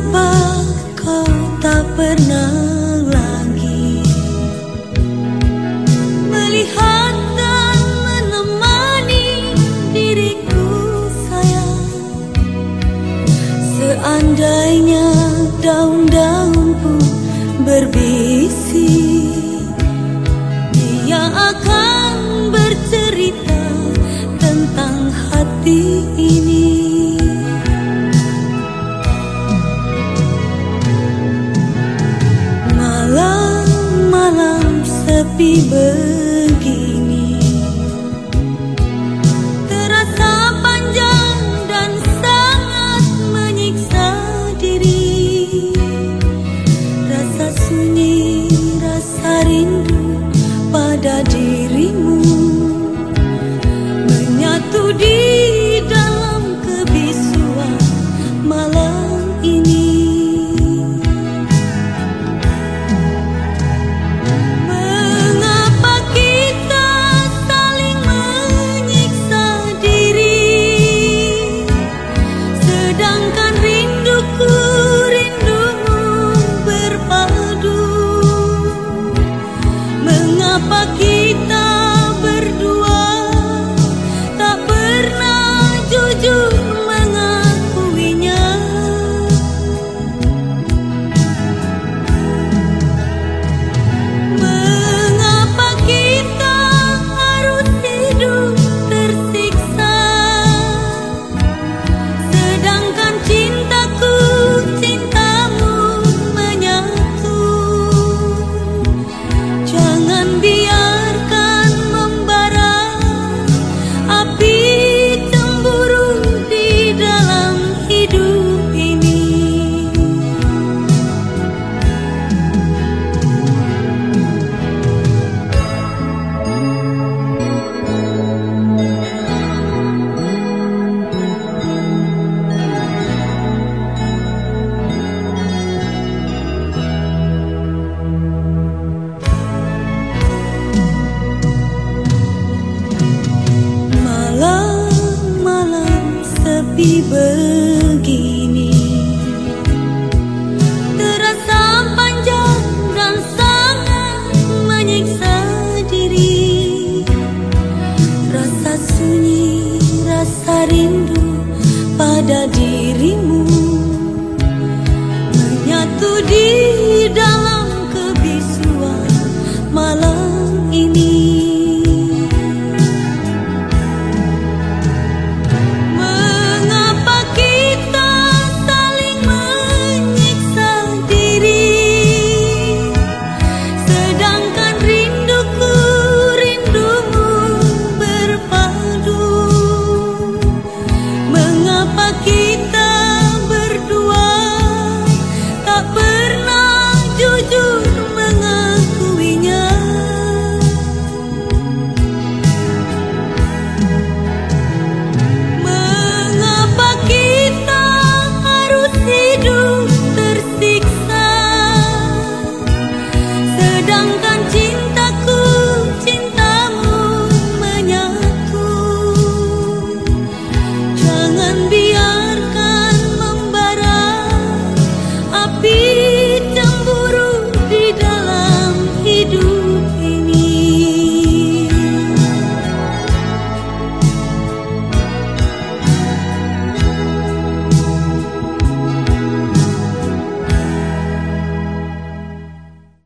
Mengapa kau tak pernah lagi Melihat dan menemani diriku sayang? Seandainya daun-daun pun berbisik Malam-malam sepi sepi begini. Terasa panjang dan sangat menyiksa diri. Rasa sunyi, rasa rindu pada